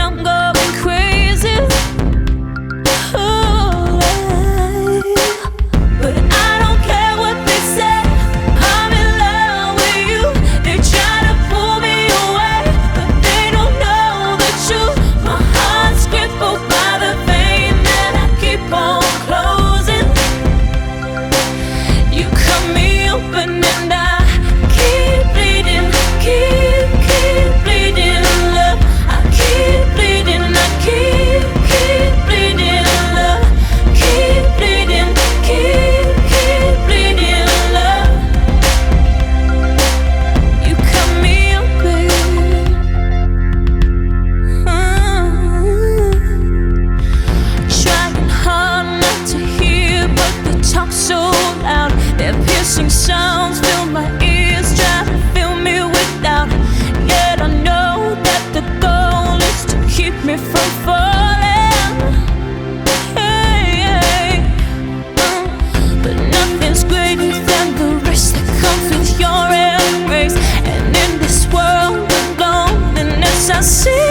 I'm going crazy. assim.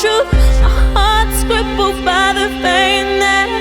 truth. Hearts crippled by the pain that.